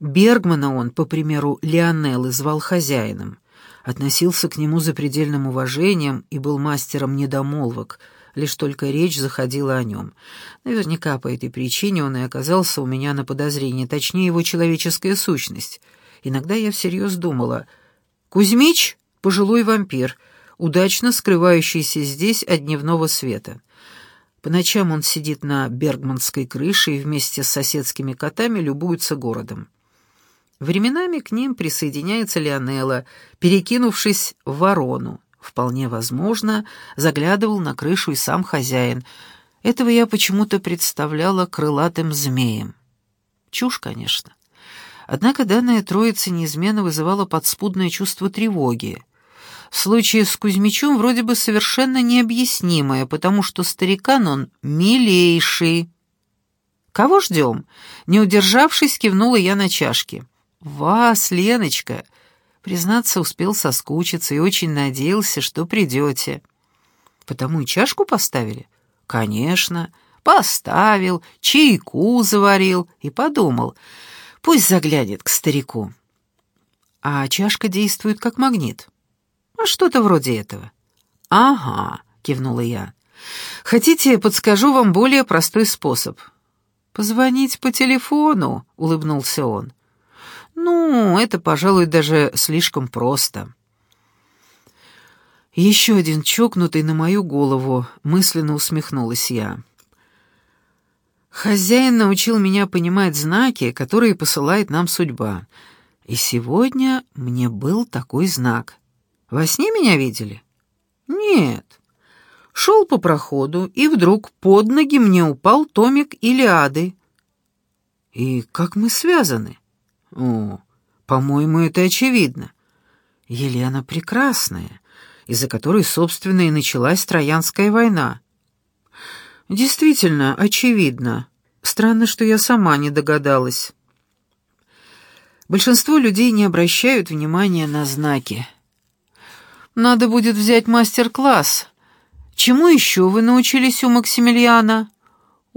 Бергмана он, по примеру Лионеллы, звал хозяином, относился к нему запредельным уважением и был мастером недомолвок, лишь только речь заходила о нем. Наверняка по этой причине он и оказался у меня на подозрении, точнее его человеческая сущность. Иногда я всерьез думала, «Кузьмич — пожилой вампир, удачно скрывающийся здесь от дневного света». По ночам он сидит на Бергманской крыше и вместе с соседскими котами любуется городом. Временами к ним присоединяется Леонелла, перекинувшись в ворону. Вполне возможно, заглядывал на крышу и сам хозяин. Этого я почему-то представляла крылатым змеем. Чушь, конечно. Однако данная троица неизменно вызывала подспудное чувство тревоги. В случае с Кузьмичом вроде бы совершенно необъяснимое, потому что старикан он милейший. «Кого ждем?» Не удержавшись, кивнула я на чашки. «Вас, Леночка!» Признаться, успел соскучиться и очень надеялся, что придете. «Потому и чашку поставили?» «Конечно. Поставил, чайку заварил и подумал, пусть заглянет к старику». «А чашка действует как магнит?» «А что-то вроде этого». «Ага», — кивнула я. «Хотите, подскажу вам более простой способ?» «Позвонить по телефону», — улыбнулся он. Ну, это, пожалуй, даже слишком просто. Еще один чокнутый на мою голову, мысленно усмехнулась я. Хозяин научил меня понимать знаки, которые посылает нам судьба. И сегодня мне был такой знак. Во сне меня видели? Нет. Шел по проходу, и вдруг под ноги мне упал томик Илиады. И как мы связаны? О, по-моему, это очевидно. Елена прекрасная, из-за которой, собственно, и началась Троянская война. Действительно, очевидно. Странно, что я сама не догадалась. Большинство людей не обращают внимания на знаки. Надо будет взять мастер-класс. Чему еще вы научились у Максимилиана?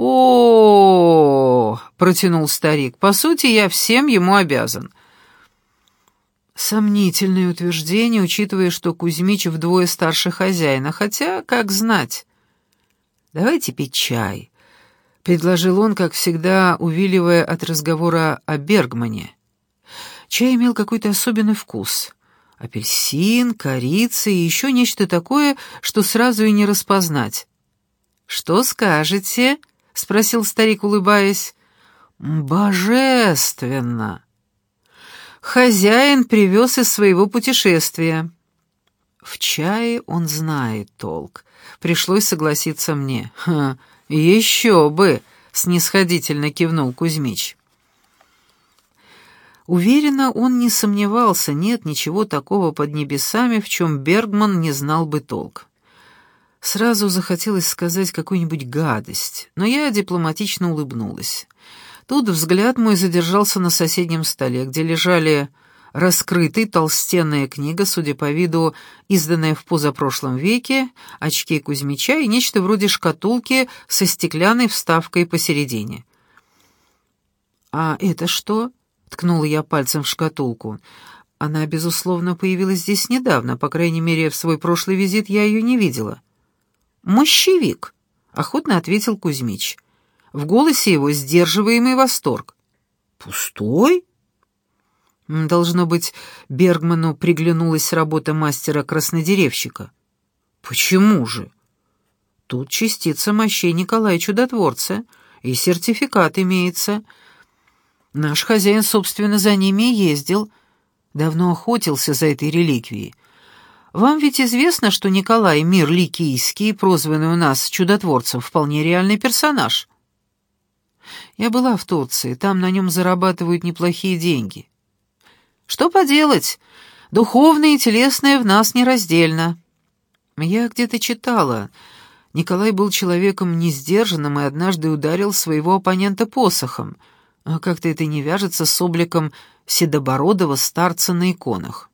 О, протянул старик. По сути, я всем ему обязан. Сомнительное утверждение, учитывая, что Кузьмич вдвое старше хозяина, хотя, как знать. «Давайте пить чай», — предложил он, как всегда, увиливая от разговора о Бергмане. Чай имел какой-то особенный вкус. Апельсин, корица и еще нечто такое, что сразу и не распознать. «Что скажете?» — спросил старик, улыбаясь. «Божественно!» Хозяин привез из своего путешествия. В чае он знает толк. Пришлось согласиться мне. «Ха, еще бы!» — снисходительно кивнул Кузьмич. Уверенно, он не сомневался, нет ничего такого под небесами, в чем Бергман не знал бы толк. Сразу захотелось сказать какую-нибудь гадость, но я дипломатично улыбнулась. Тут взгляд мой задержался на соседнем столе, где лежали раскрытый толстенная книга, судя по виду, изданная в позапрошлом веке, очки Кузьмича и нечто вроде шкатулки со стеклянной вставкой посередине. «А это что?» — ткнула я пальцем в шкатулку. Она, безусловно, появилась здесь недавно, по крайней мере, в свой прошлый визит я ее не видела. «Мощевик», — охотно ответил Кузьмич. В голосе его сдерживаемый восторг. «Пустой?» Должно быть, Бергману приглянулась работа мастера-краснодеревщика. «Почему же?» «Тут частица мощей Николая Чудотворца, и сертификат имеется. Наш хозяин, собственно, за ними ездил. Давно охотился за этой реликвией. Вам ведь известно, что Николай Мир Ликийский, прозванный у нас чудотворцем, вполне реальный персонаж. Я была в Турции, там на нем зарабатывают неплохие деньги. Что поделать, духовное и телесное в нас нераздельно. Я где-то читала, Николай был человеком несдержанным и однажды ударил своего оппонента посохом, а как-то это не вяжется с обликом седобородого старца на иконах.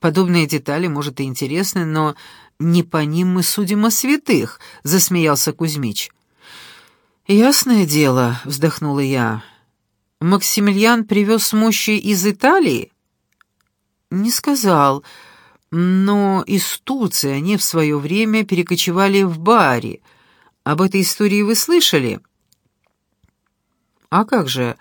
Подобные детали, может, и интересны, но не по ним мы судим о святых», — засмеялся Кузьмич. «Ясное дело», — вздохнула я. Максимилиан привез мощи из Италии? Не сказал, но из Турции они в свое время перекочевали в Бари. Об этой истории вы слышали? А как же,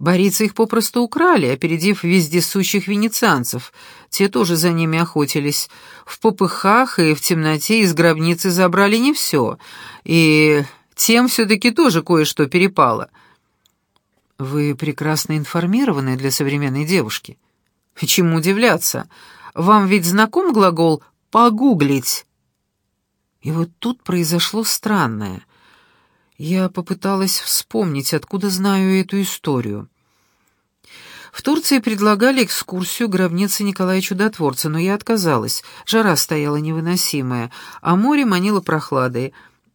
Борицы их попросту украли, опередив вездесущих венецианцев. Те тоже за ними охотились. В попыхах и в темноте из гробницы забрали не все. И тем все-таки тоже кое-что перепало. Вы прекрасно информированы для современной девушки. Чему удивляться? Вам ведь знаком глагол «погуглить»? И вот тут произошло странное. Я попыталась вспомнить, откуда знаю эту историю. В Турции предлагали экскурсию гробницы Николая Чудотворца, но я отказалась. Жара стояла невыносимая, а море манило прохладой.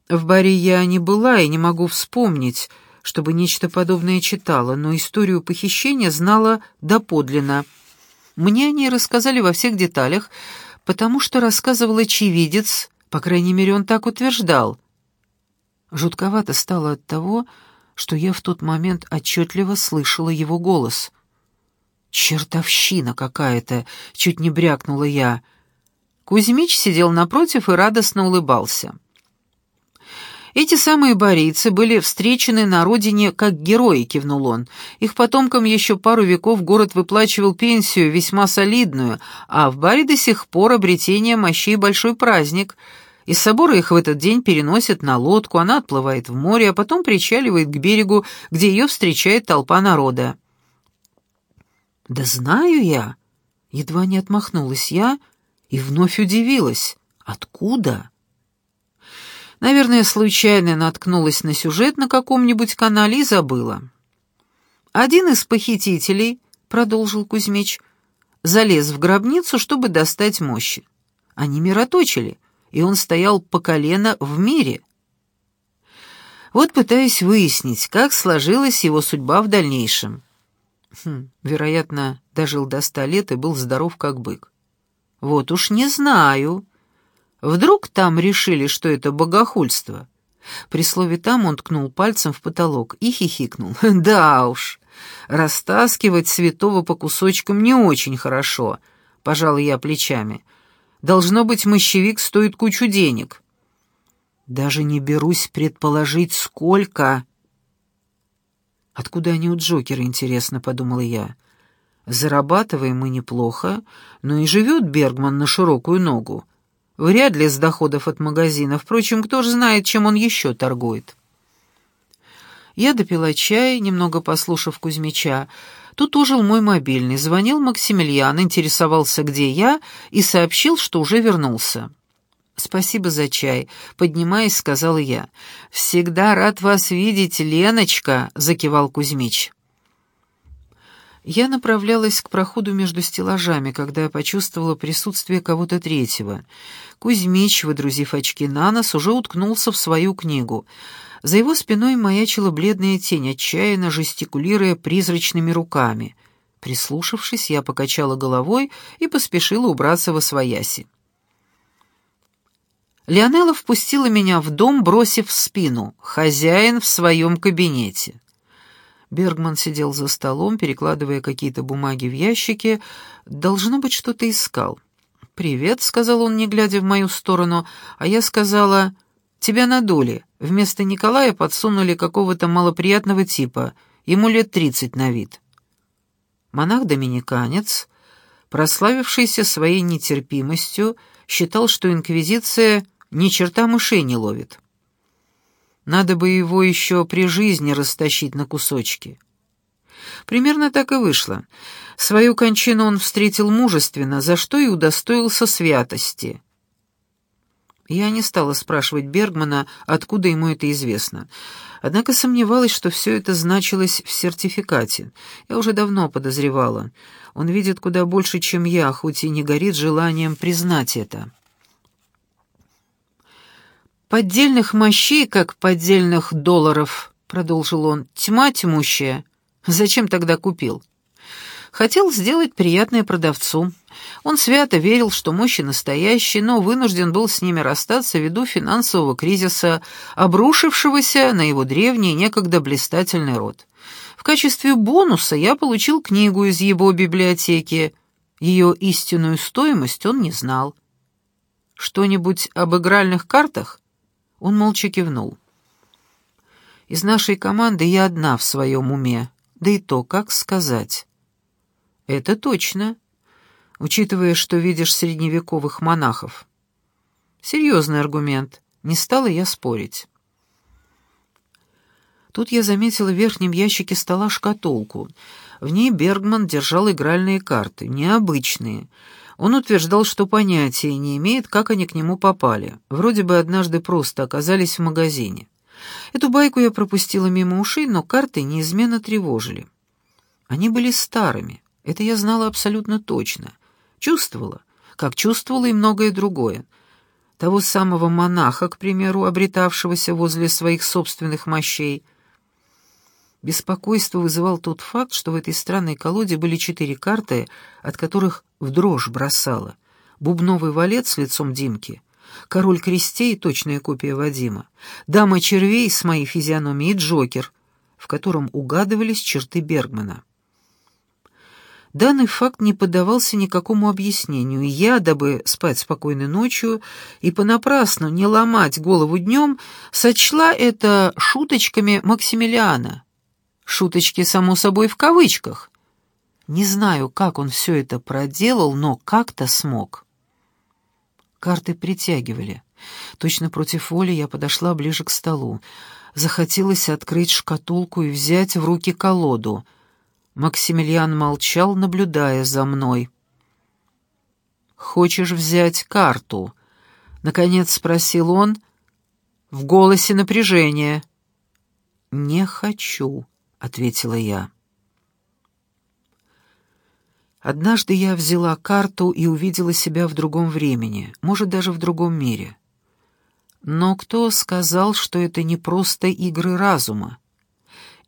В баре я не была и не могу вспомнить, чтобы нечто подобное читала, но историю похищения знала доподлинно. Мне они рассказали во всех деталях, потому что рассказывал очевидец, по крайней мере, он так утверждал. Жутковато стало от того, что я в тот момент отчетливо слышала его голос. «Чертовщина какая-то!» — чуть не брякнула я. Кузьмич сидел напротив и радостно улыбался. Эти самые борийцы были встречены на родине как герои, кивнул он. Их потомкам еще пару веков город выплачивал пенсию, весьма солидную, а в баре до сих пор обретение мощей большой праздник — из собора их в этот день переносят на лодку, она отплывает в море, а потом причаливает к берегу, где ее встречает толпа народа. «Да знаю я!» Едва не отмахнулась я и вновь удивилась. «Откуда?» Наверное, случайно наткнулась на сюжет на каком-нибудь канале и забыла. Один из похитителей, — продолжил Кузьмич, — залез в гробницу, чтобы достать мощи. Они мироточили, и он стоял по колено в мире. Вот пытаюсь выяснить, как сложилась его судьба в дальнейшем. Хм, вероятно, дожил до ста лет и был здоров как бык. Вот уж не знаю. Вдруг там решили, что это богохульство? При слове «там» он ткнул пальцем в потолок и хихикнул. «Да уж, растаскивать святого по кусочкам не очень хорошо», — пожал я плечами. Должно быть, мощевик стоит кучу денег. Даже не берусь предположить, сколько. Откуда они у Джокера, интересно, подумала я. Зарабатываем мы неплохо, но и живет Бергман на широкую ногу. Вряд ли с доходов от магазина. Впрочем, кто же знает, чем он еще торгует. Я допила чай, немного послушав Кузьмича, Тут ужил мой мобильный, звонил Максимилиан, интересовался, где я, и сообщил, что уже вернулся. «Спасибо за чай», — поднимаясь, сказала я. «Всегда рад вас видеть, Леночка», — закивал Кузьмич. Я направлялась к проходу между стеллажами, когда я почувствовала присутствие кого-то третьего. Кузьмич, выдрузив очки на нос, уже уткнулся в свою книгу — за его спиной маячила бледная тень, отчаянно жестикулируя призрачными руками. Прислушавшись, я покачала головой и поспешила убраться во свояси. Леонела впустила меня в дом, бросив в спину. Хозяин в своем кабинете. Бергман сидел за столом, перекладывая какие-то бумаги в ящики. Должно быть, что-то искал. «Привет», — сказал он, не глядя в мою сторону, а я сказала Тебя надули. Вместо Николая подсунули какого-то малоприятного типа. Ему лет тридцать на вид. Монах-доминиканец, прославившийся своей нетерпимостью, считал, что инквизиция ни черта мышей не ловит. Надо бы его еще при жизни растащить на кусочки. Примерно так и вышло. Свою кончину он встретил мужественно, за что и удостоился святости. Я не стала спрашивать Бергмана, откуда ему это известно. Однако сомневалась, что все это значилось в сертификате. Я уже давно подозревала. Он видит куда больше, чем я, хоть и не горит желанием признать это. «Поддельных мощей, как поддельных долларов», — продолжил он, — «тьма тьмущая. Зачем тогда купил?» Хотел сделать приятное продавцу. Он свято верил, что мощи настоящие, но вынужден был с ними расстаться ввиду финансового кризиса, обрушившегося на его древний некогда блистательный род. В качестве бонуса я получил книгу из его библиотеки. Ее истинную стоимость он не знал. Что-нибудь об игральных картах? Он молча кивнул. Из нашей команды я одна в своем уме. Да и то, как сказать. Это точно, учитывая, что видишь средневековых монахов. Серьезный аргумент. Не стала я спорить. Тут я заметила в верхнем ящике стола шкатулку. В ней Бергман держал игральные карты, необычные. Он утверждал, что понятия не имеет, как они к нему попали. Вроде бы однажды просто оказались в магазине. Эту байку я пропустила мимо ушей, но карты неизменно тревожили. Они были старыми, это я знала абсолютно точно. Чувствовала, как чувствовала и многое другое. Того самого монаха, к примеру, обретавшегося возле своих собственных мощей — Беспокойство вызывал тот факт, что в этой странной колоде были четыре карты, от которых в дрожь бросало. Бубновый валет с лицом Димки, король крестей, точная копия Вадима, дама червей с моей физиономией Джокер, в котором угадывались черты Бергмана. Данный факт не поддавался никакому объяснению, я, дабы спать спокойной ночью и понапрасну не ломать голову днем, сочла это шуточками Максимилиана. Шуточки, само собой, в кавычках. Не знаю, как он все это проделал, но как-то смог. Карты притягивали. Точно против воли я подошла ближе к столу. Захотелось открыть шкатулку и взять в руки колоду. Максимилиан молчал, наблюдая за мной. «Хочешь взять карту?» — наконец спросил он. В голосе напряжение. «Не хочу», — ответила я. Однажды я взяла карту и увидела себя в другом времени, может, даже в другом мире. Но кто сказал, что это не просто игры разума?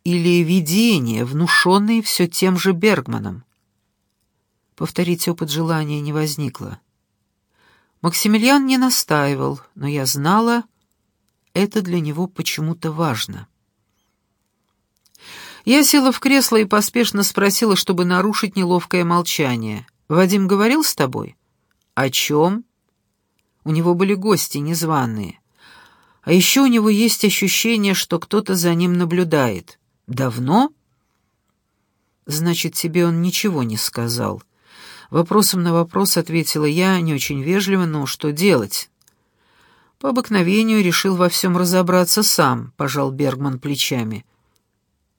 Или видения, внушенные все тем же Бергманом? Повторить опыт желания не возникло. Максимилиан не настаивал, но я знала, это для него почему-то важно. Я села в кресло и поспешно спросила, чтобы нарушить неловкое молчание. «Вадим говорил с тобой?» «О чем?» У него были гости, незваные. А еще у него есть ощущение, что кто-то за ним наблюдает. «Давно?» «Значит, тебе он ничего не сказал». Вопросом на вопрос ответила я, не очень вежливо, но что делать? По обыкновению решил во всем разобраться сам, пожал Бергман плечами.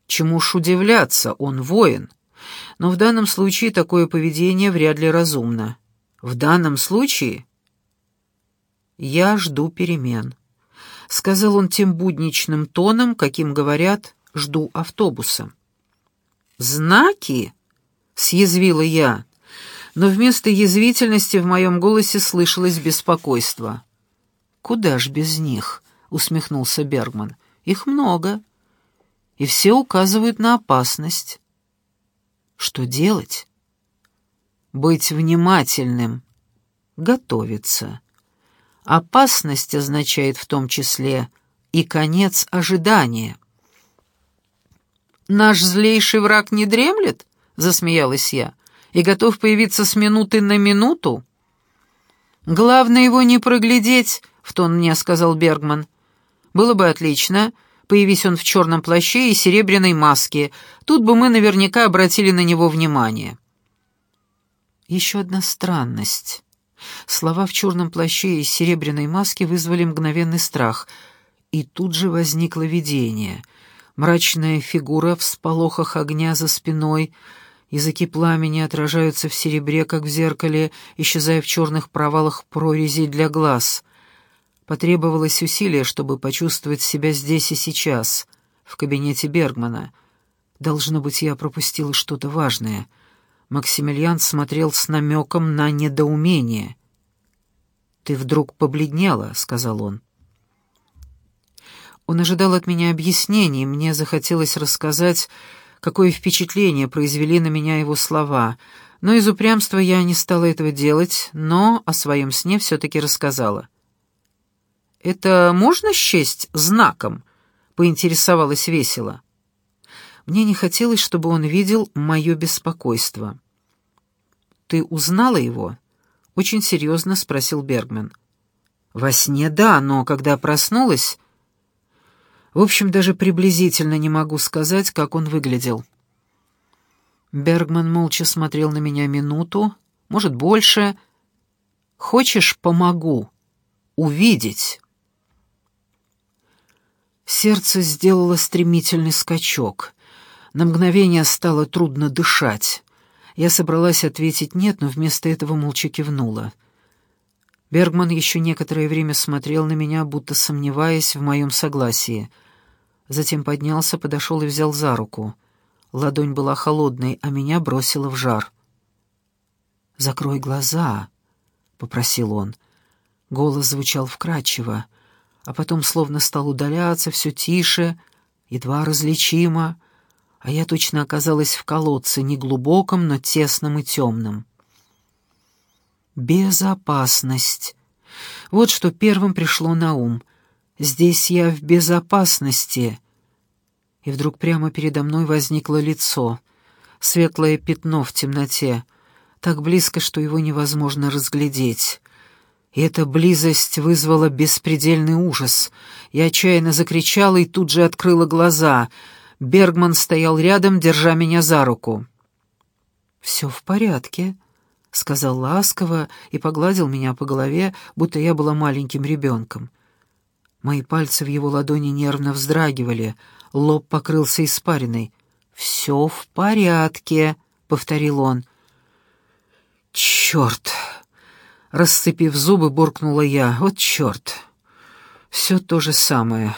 Чему ж удивляться, он воин. Но в данном случае такое поведение вряд ли разумно. В данном случае я жду перемен. Сказал он тем будничным тоном, каким говорят «жду автобуса». «Знаки?» — съязвила я, но вместо язвительности в моем голосе слышалось беспокойство. «Куда ж без них?» — усмехнулся Бергман. «Их много и все указывают на опасность. Что делать? Быть внимательным, готовиться. Опасность означает в том числе и конец ожидания. «Наш злейший враг не дремлет?» — засмеялась я. «И готов появиться с минуты на минуту?» «Главное его не проглядеть», — в тон мне сказал Бергман. «Было бы отлично, Появись он в черном плаще и серебряной маске, тут бы мы наверняка обратили на него внимание. Еще одна странность. Слова в черном плаще и серебряной маске вызвали мгновенный страх, и тут же возникло видение. Мрачная фигура в сполохах огня за спиной, языки пламени отражаются в серебре, как в зеркале, исчезая в черных провалах прорезей для глаз. Потребовалось усилие, чтобы почувствовать себя здесь и сейчас, в кабинете Бергмана. Должно быть, я пропустила что-то важное. Максимилиан смотрел с намеком на недоумение. «Ты вдруг побледнела», — сказал он. Он ожидал от меня объяснений, мне захотелось рассказать, какое впечатление произвели на меня его слова, но из упрямства я не стала этого делать, но о своем сне все-таки рассказала. Это можно счесть знаком?» — поинтересовалась весело. Мне не хотелось, чтобы он видел мое беспокойство. «Ты узнала его?» — очень серьезно спросил Бергман. «Во сне да, но когда проснулась...» В общем, даже приблизительно не могу сказать, как он выглядел. Бергман молча смотрел на меня минуту, может, больше. «Хочешь, помогу? Увидеть?» Сердце сделало стремительный скачок. На мгновение стало трудно дышать. Я собралась ответить «нет», но вместо этого молча кивнула. Бергман еще некоторое время смотрел на меня, будто сомневаясь в моем согласии. Затем поднялся, подошел и взял за руку. Ладонь была холодной, а меня бросило в жар. «Закрой глаза», — попросил он. Голос звучал вкрадчиво, а потом словно стал удаляться все тише, едва различимо, а я точно оказалась в колодце, неглубоком, но тесном и темном. Безопасность. Вот что первым пришло на ум. Здесь я в безопасности. И вдруг прямо передо мной возникло лицо, светлое пятно в темноте, так близко, что его невозможно разглядеть. И эта близость вызвала беспредельный ужас. Я отчаянно закричала и тут же открыла глаза. Бергман стоял рядом, держа меня за руку. «Все в порядке», — сказал ласково и погладил меня по голове, будто я была маленьким ребенком. Мои пальцы в его ладони нервно вздрагивали, лоб покрылся испариной. «Все в порядке», — повторил он. «Черт!» — расцепив зубы, буркнула я. «Вот черт! Все то же самое».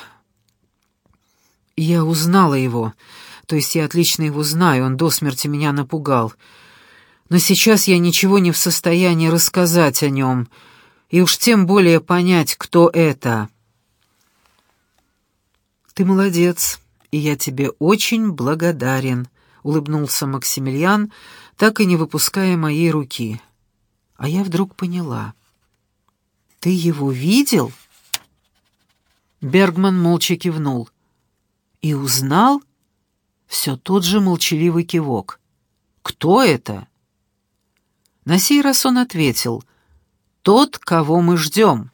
Я узнала его, то есть я отлично его знаю, он до смерти меня напугал. Но сейчас я ничего не в состоянии рассказать о нем, и уж тем более понять, кто это. «Ты молодец, и я тебе очень благодарен», — улыбнулся Максимилиан, так и не выпуская моей руки. А я вдруг поняла. «Ты его видел?» Бергман молча кивнул. «И узнал?» Все тот же молчаливый кивок. «Кто это?» На сей раз он ответил. «Тот, кого мы ждем».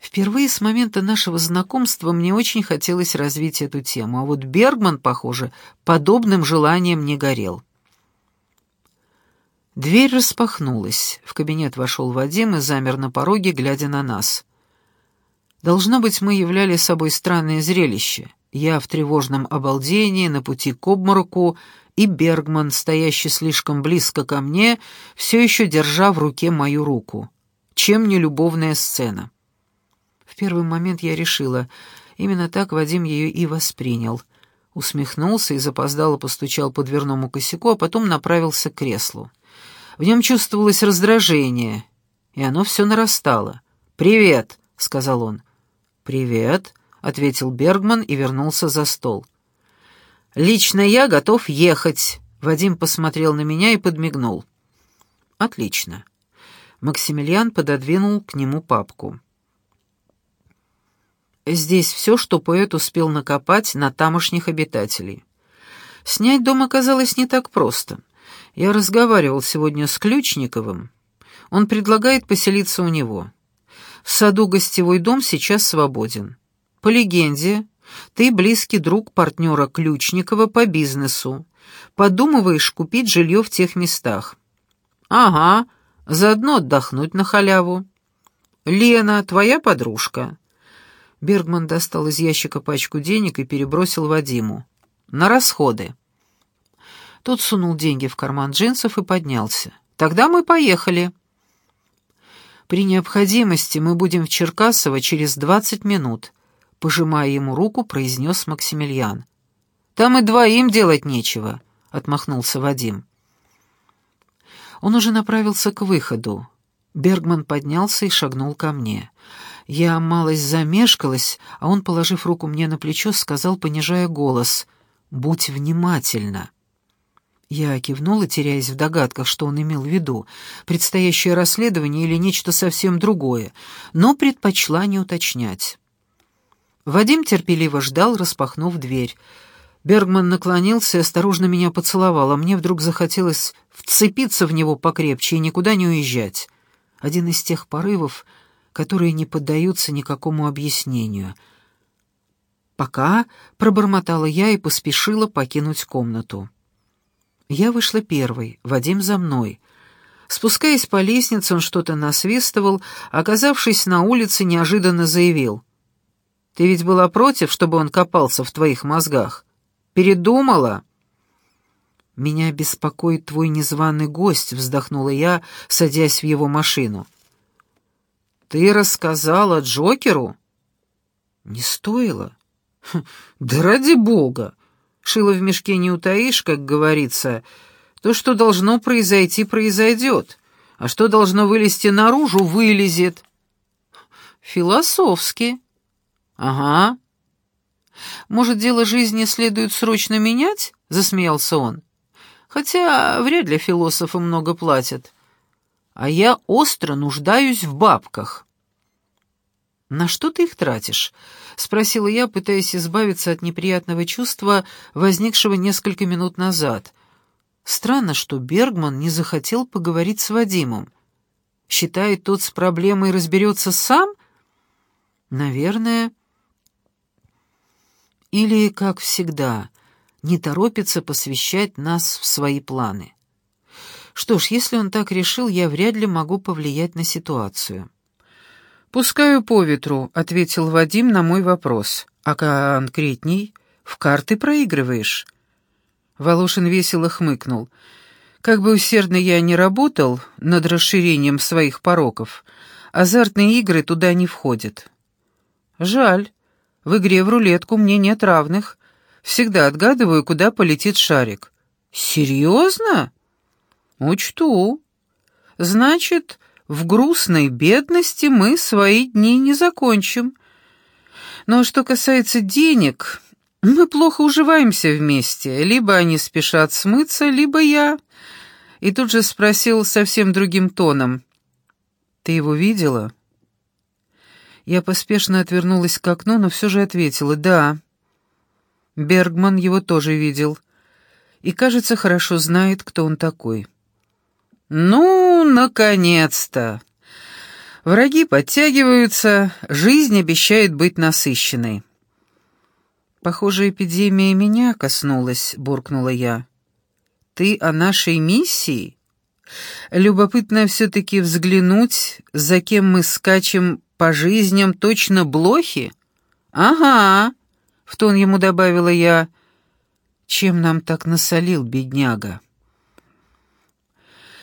Впервые с момента нашего знакомства мне очень хотелось развить эту тему, а вот Бергман, похоже, подобным желанием не горел. Дверь распахнулась. В кабинет вошел Вадим и замер на пороге, глядя на нас. Должно быть, мы являли собой странное зрелище. Я в тревожном обалдении, на пути к обмороку, и Бергман, стоящий слишком близко ко мне, все еще держа в руке мою руку. Чем не любовная сцена? В первый момент я решила, именно так Вадим ее и воспринял. Усмехнулся и запоздало постучал по дверному косяку, а потом направился к креслу. В нем чувствовалось раздражение, и оно все нарастало. «Привет», — сказал он. «Привет», — ответил Бергман и вернулся за стол. «Лично я готов ехать», — Вадим посмотрел на меня и подмигнул. «Отлично». Максимилиан пододвинул к нему папку. Здесь все, что поэт успел накопать на тамошних обитателей. Снять дом оказалось не так просто. Я разговаривал сегодня с Ключниковым. Он предлагает поселиться у него. В саду гостевой дом сейчас свободен. По легенде, ты близкий друг партнера Ключникова по бизнесу. Подумываешь купить жилье в тех местах. Ага, заодно отдохнуть на халяву. Лена, твоя подружка. Бергман достал из ящика пачку денег и перебросил Вадиму. «На расходы». Тот сунул деньги в карман джинсов и поднялся. «Тогда мы поехали». «При необходимости мы будем в Черкасово через двадцать минут», — пожимая ему руку, произнес Максимилиан. «Там и двоим делать нечего», — отмахнулся Вадим. Он уже направился к выходу. Бергман поднялся и шагнул ко мне. Я малость замешкалась, а он, положив руку мне на плечо, сказал, понижая голос, «Будь внимательна». Я кивнула, теряясь в догадках, что он имел в виду, предстоящее расследование или нечто совсем другое, но предпочла не уточнять. Вадим терпеливо ждал, распахнув дверь. Бергман наклонился и осторожно меня поцеловал, а мне вдруг захотелось вцепиться в него покрепче и никуда не уезжать. Один из тех порывов, которые не поддаются никакому объяснению. «Пока», — пробормотала я и поспешила покинуть комнату. Я вышла первой, Вадим за мной. Спускаясь по лестнице, он что-то насвистывал, оказавшись на улице, неожиданно заявил. «Ты ведь была против, чтобы он копался в твоих мозгах? Передумала?» «Меня беспокоит твой незваный гость», — вздохнула я, садясь в его машину. «Ты рассказала Джокеру?» «Не стоило». Хм, «Да ради бога! Шило в мешке не утаишь, как говорится. То, что должно произойти, произойдет, а что должно вылезти наружу, вылезет». «Философски». «Ага». «Может, дело жизни следует срочно менять?» — засмеялся он. «Хотя вряд ли философы много платят а я остро нуждаюсь в бабках». «На что ты их тратишь?» — спросила я, пытаясь избавиться от неприятного чувства, возникшего несколько минут назад. Странно, что Бергман не захотел поговорить с Вадимом. Считает, тот с проблемой разберется сам? Наверное. Или, как всегда, не торопится посвящать нас в свои планы. Что ж, если он так решил, я вряд ли могу повлиять на ситуацию. «Пускаю по ветру», — ответил Вадим на мой вопрос. «А конкретней? В карты проигрываешь?» Волошин весело хмыкнул. «Как бы усердно я ни работал над расширением своих пороков, азартные игры туда не входят». «Жаль. В игре в рулетку мне нет равных. Всегда отгадываю, куда полетит шарик». «Серьезно?» «Учту. Значит, в грустной бедности мы свои дни не закончим. Но что касается денег, мы плохо уживаемся вместе. Либо они спешат смыться, либо я». И тут же спросил совсем другим тоном. «Ты его видела?» Я поспешно отвернулась к окну, но все же ответила «да». Бергман его тоже видел и, кажется, хорошо знает, кто он такой. «Ну, наконец-то!» Враги подтягиваются, жизнь обещает быть насыщенной. «Похоже, эпидемия меня коснулась», — буркнула я. «Ты о нашей миссии?» «Любопытно все-таки взглянуть, за кем мы скачем по жизням, точно блохи?» «Ага», — в тон ему добавила я. «Чем нам так насолил, бедняга?»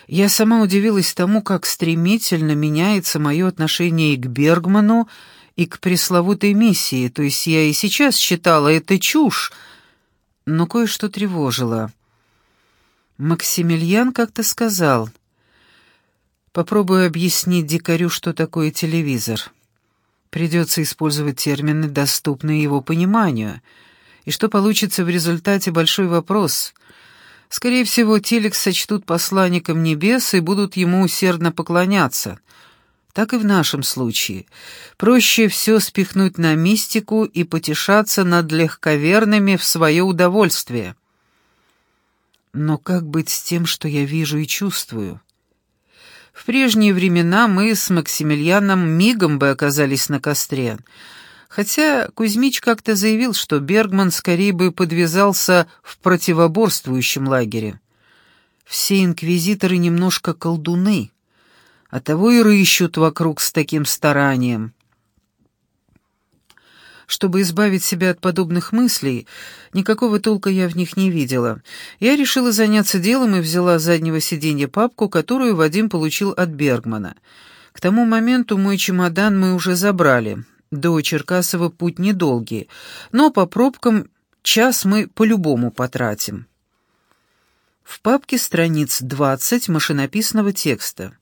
Я сама удивилась тому, как стремительно меняется мое отношение и к Бергману, и к пресловутой миссии, то есть я и сейчас считала это чушь, но кое-что тревожило. Максимилиан как-то сказал, «Попробую объяснить дикарю, что такое телевизор. Придется использовать термины, доступные его пониманию, и что получится в результате большой вопрос — Скорее всего, Телекс сочтут посланником небес и будут ему усердно поклоняться. Так и в нашем случае. Проще все спихнуть на мистику и потешаться над легковерными в свое удовольствие. Но как быть с тем, что я вижу и чувствую? В прежние времена мы с Максимилианом мигом бы оказались на костре — Хотя Кузьмич как-то заявил, что Бергман скорее бы подвязался в противоборствующем лагере. Все инквизиторы немножко колдуны, а того и рыщут вокруг с таким старанием. Чтобы избавить себя от подобных мыслей, никакого толка я в них не видела. Я решила заняться делом и взяла с заднего сиденья папку, которую Вадим получил от Бергмана. К тому моменту мой чемодан мы уже забрали — до Черкасова путь недолгий, но по пробкам час мы по-любому потратим. В папке страниц 20 машинописного текста.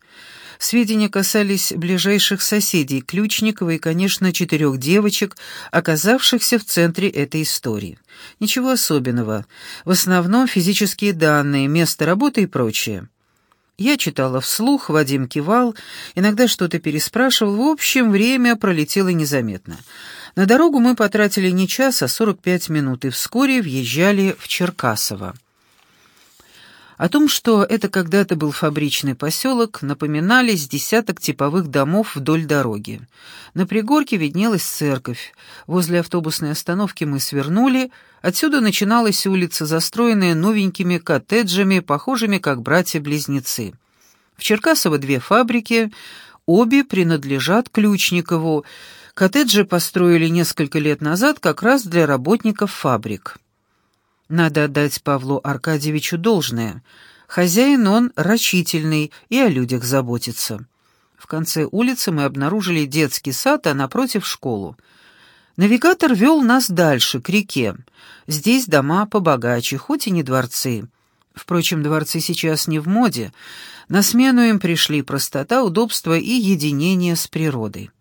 Сведения касались ближайших соседей Ключникова и, конечно, четырех девочек, оказавшихся в центре этой истории. Ничего особенного. В основном физические данные, место работы и прочее. Я читала вслух, Вадим кивал, иногда что-то переспрашивал. В общем, время пролетело незаметно. На дорогу мы потратили не час, а 45 минут и вскоре въезжали в Черкасово. О том, что это когда-то был фабричный поселок, напоминались десяток типовых домов вдоль дороги. На пригорке виднелась церковь. Возле автобусной остановки мы свернули. Отсюда начиналась улица, застроенная новенькими коттеджами, похожими как братья-близнецы. В Черкасово две фабрики, обе принадлежат Ключникову. Коттеджи построили несколько лет назад как раз для работников фабрик. Надо отдать Павлу Аркадьевичу должное. Хозяин он рачительный и о людях заботится. В конце улицы мы обнаружили детский сад, а напротив — школу. Навигатор вел нас дальше, к реке. Здесь дома побогаче, хоть и не дворцы. Впрочем, дворцы сейчас не в моде. На смену им пришли простота, удобство и единение с природой.